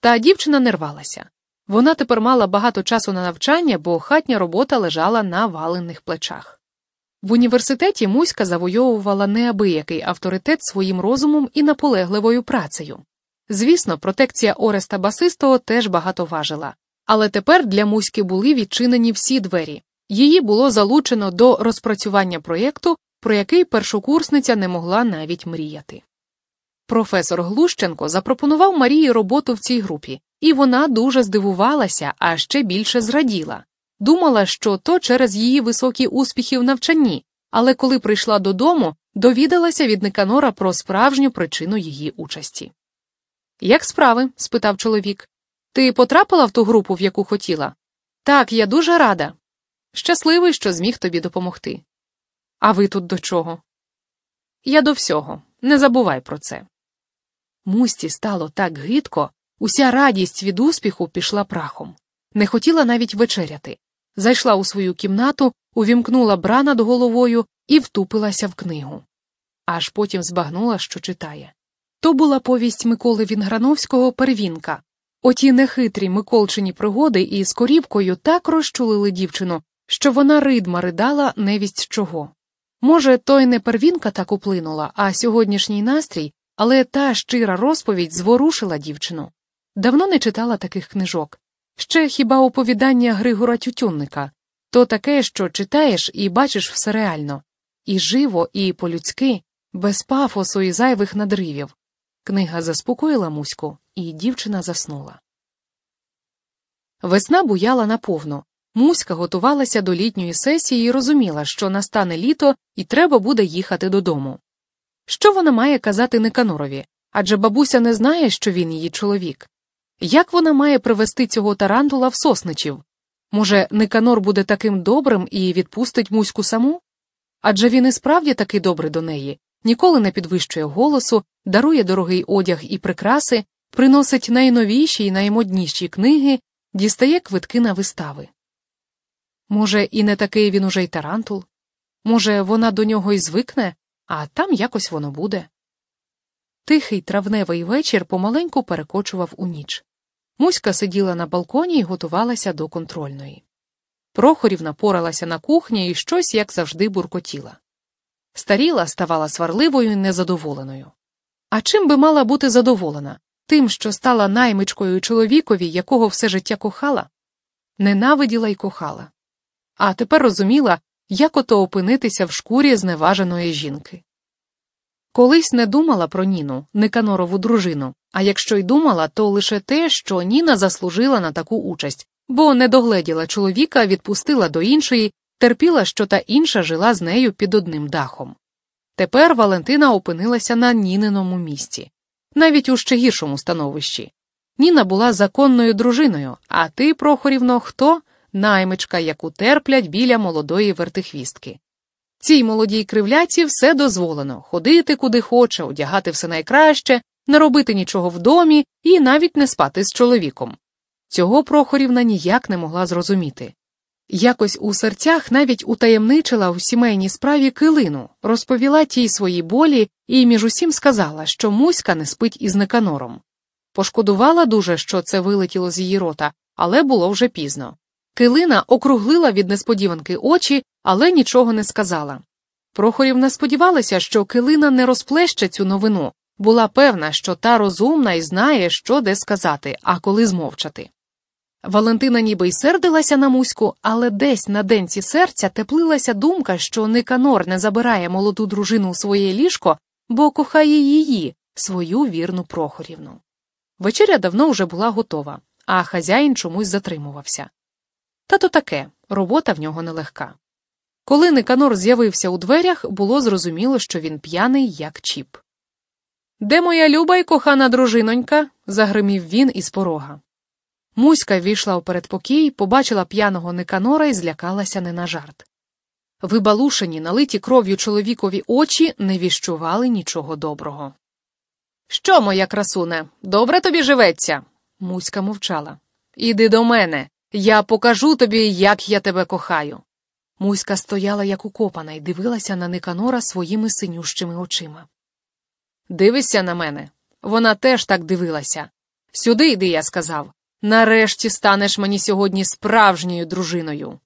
Та дівчина не рвалася. Вона тепер мала багато часу на навчання, бо хатня робота лежала на валених плечах. В університеті Муська завойовувала неабиякий авторитет своїм розумом і наполегливою працею. Звісно, протекція Ореста Басистого теж багато важила, але тепер для Муськи були відчинені всі двері. Її було залучено до розпрацювання проєкту, про який першокурсниця не могла навіть мріяти. Професор Глущенко запропонував Марії роботу в цій групі, і вона дуже здивувалася, а ще більше зраділа. Думала, що то через її високі успіхи в навчанні, але коли прийшла додому, довідалася від Никанора про справжню причину її участі. Як справи? спитав чоловік. Ти потрапила в ту групу, в яку хотіла? Так, я дуже рада. Щасливий, що зміг тобі допомогти. А ви тут до чого? Я до всього. Не забувай про це. Мусті стало так гидко, уся радість від успіху пішла прахом. Не хотіла навіть вечеряти. Зайшла у свою кімнату, увімкнула бра над головою і втупилася в книгу. Аж потім збагнула, що читає. То була повість Миколи Вінграновського Первінка. Оті нехитрі Миколчині пригоди із корівкою так розчулили дівчину, що вона ридма ридала невість чого. Може, то й не первінка так уплинула, а сьогоднішній настрій, але та щира розповідь зворушила дівчину. Давно не читала таких книжок. Ще хіба оповідання Григора Тютюнника то таке, що читаєш і бачиш все реально, і живо, і по-людськи, без пафосу і зайвих надривів. Книга заспокоїла Муську, і дівчина заснула. Весна буяла наповну. Муська готувалася до літньої сесії і розуміла, що настане літо і треба буде їхати додому. Що вона має казати Никанорові? Адже бабуся не знає, що він її чоловік. Як вона має привести цього тарантула в сосничів? Може, Никанор буде таким добрим і відпустить Муську саму? Адже він і справді такий добрий до неї, ніколи не підвищує голосу, дарує дорогий одяг і прикраси, приносить найновіші і наймодніші книги, дістає квитки на вистави. Може, і не такий він уже й тарантул? Може, вона до нього й звикне, а там якось воно буде. Тихий травневий вечір помаленьку перекочував у ніч. Муська сиділа на балконі і готувалася до контрольної. Прохорівна поралася на кухні і щось, як завжди, буркотіла. Старіла ставала сварливою і незадоволеною. А чим би мала бути задоволена? Тим, що стала наймичкою чоловікові, якого все життя кохала? Ненавиділа й кохала. А тепер розуміла, як ото опинитися в шкурі зневаженої жінки. Колись не думала про Ніну, Никанорову дружину, а якщо й думала, то лише те, що Ніна заслужила на таку участь, бо не догледіла чоловіка, відпустила до іншої, терпіла, що та інша жила з нею під одним дахом. Тепер Валентина опинилася на Ніниному місці, навіть у ще гіршому становищі. Ніна була законною дружиною, а ти, Прохорівно, хто? Наймичка, яку терплять біля молодої вертихвістки. Цій молодій кривляці все дозволено ходити куди хоче, одягати все найкраще, не робити нічого в домі і навіть не спати з чоловіком. Цього Прохорівна ніяк не могла зрозуміти. Якось у серцях навіть утаємничила в сімейній справі килину, розповіла тій свої болі і між усім сказала, що Муська не спить із Никанором. Пошкодувала дуже, що це вилетіло з її рота, але було вже пізно. Килина округлила від несподіванки очі, але нічого не сказала. Прохорівна сподівалася, що килина не розплеще цю новину, була певна, що та розумна і знає, що де сказати, а коли змовчати. Валентина ніби й сердилася на Муську, але десь на денці серця теплилася думка, що Никанор не забирає молоду дружину у своє ліжко, бо кохає її, свою вірну Прохорівну. Вечеря давно вже була готова, а хазяїн чомусь затримувався. Та то таке робота в нього нелегка. Коли Никанор з'явився у дверях, було зрозуміло, що він п'яний, як чіп. Де моя люба й кохана дружинонька? загримів він із порога. Муська війшла у передпокій, побачила п'яного Никанора і злякалася не на жарт. Вибалушені, налиті кров'ю чоловікові очі не віщували нічого доброго. Що, моя красуне, добре тобі живеться? Муська мовчала. Іди до мене. Я покажу тобі, як я тебе кохаю. Муська стояла як укопана і дивилася на Никанора своїми синющими очима. Дивишся на мене. Вона теж так дивилася. Сюди йди, я сказав. Нарешті станеш мені сьогодні справжньою дружиною.